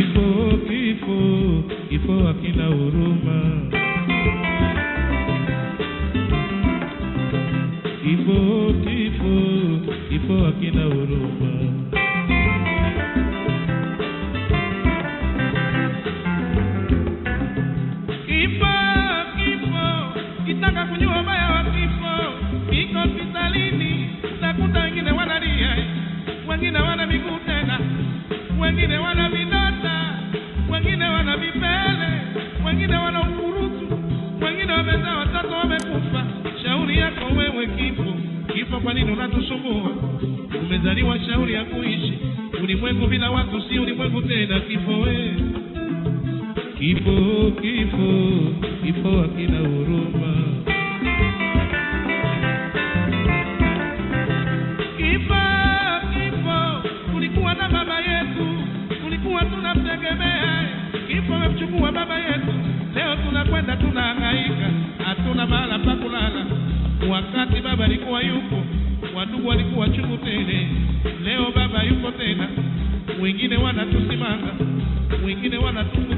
Ifo Ifo Ifo akina Oroma. Ifo Ifo Ifo akina Oroma. Wengine wana vipele, wengine wana ukurutu, wengine wamezaa watoto wamekufa. Shauri yako wewe kifo, kifo, kwa nini unatusumbua? Umezaliwa shauri ya kuishi ulimwengu bila watu, si ulimwengu tena. Kifo we, Kifo, kifo, kifo hakina huruma. Kifo, kifo, kulikuwa na baba yetu, kulikuwa tunamtegemea. Kifo kamchukua baba yetu, leo tunakwenda tunahangaika, hatuna mahala pa kulala. Wakati baba alikuwa yupo, wadugu walikuwa chungu tele. Leo baba yupo tena, wengine wanatusimanga, wengine wanatufukuza.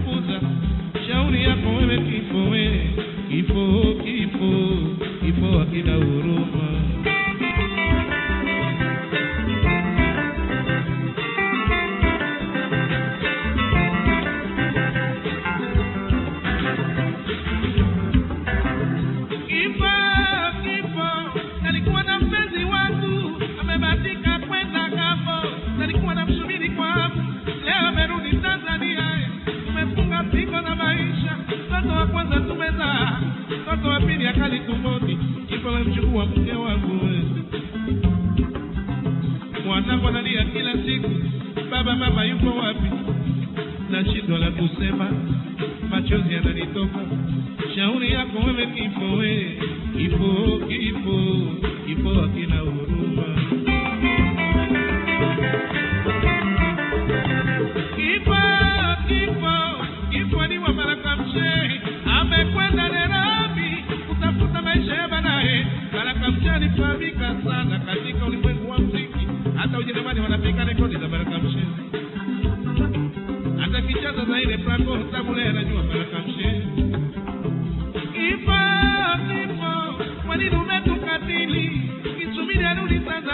Tumezaa, mtoto wa pili akali tumboni. ipo amemchukua mke wangu. Mwanangu analia kila siku, baba, mama yuko wapi? na Nashindwa la kusema, machozi yananitoka. Shauri yako wewe kifo, wewe kifo, kifo, kifo hakina huruma.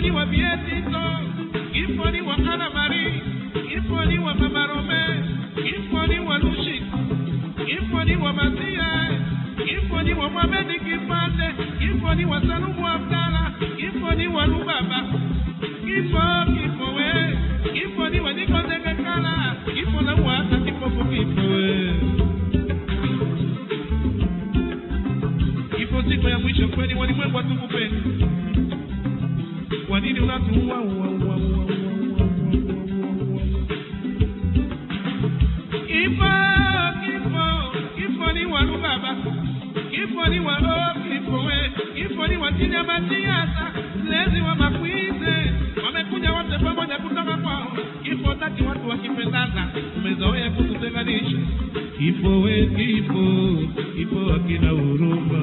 Ifoni wa Bietito, Ifoni wa Anna Ifoni wa Mama Ifoni wa Lucy, Ifoni wa Matia, Ifoni wa Mohamed Kipande, Ifoni wa Salumu Abdalla, Ifoni wa Lubaba, Ifo Kifowe, Ifoni wa Nikonde Kakala, Ifona wa Tatipopo Kifowe. Ifo siku ya mwisho kweli walimwengu watukupe Kwa nini unatuua? ua, ua, ua. Kifo, kifo, kifo ni walu baba kifo ni walo kifo we, kifo ni wa ya Matiasa, Lezi wa Makwize, wamekuja wote pamoja kutoka kwao. Kifo taki watu wakipendana, umezoea kututenganisha. Kifo we, kifo, kifo hakina huruma.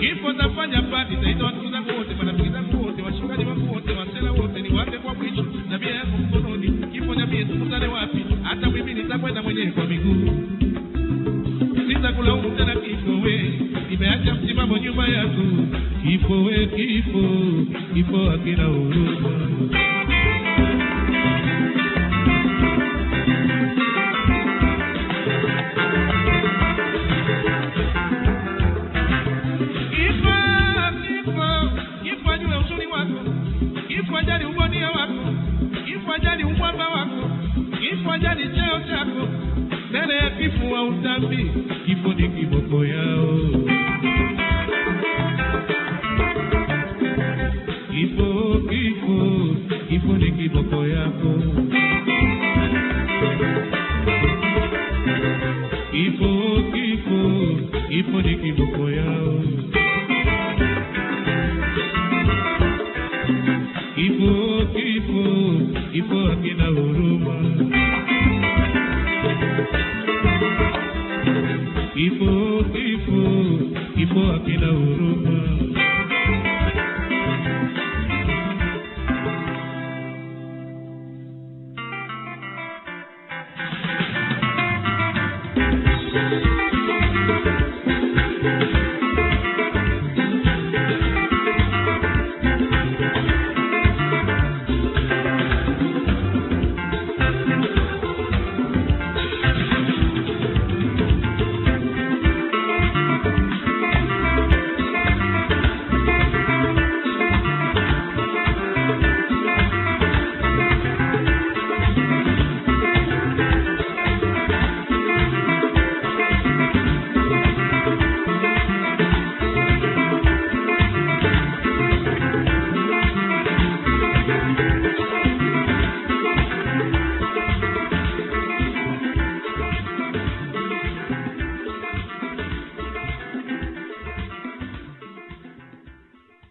Kifo tafanya pati, taita watu zangu wote, marafiki zangu. Kifo wapi? Hata mimi nitakwenda mwenyewe kwa miguu sitakulaumu tena kifo we, nimeacha msimamo nyuma yangu. Vale do Coial. Ifo, Ifo, Ifo aqui na Uruma. Ifo, Ifo, Ifo aqui na Uruba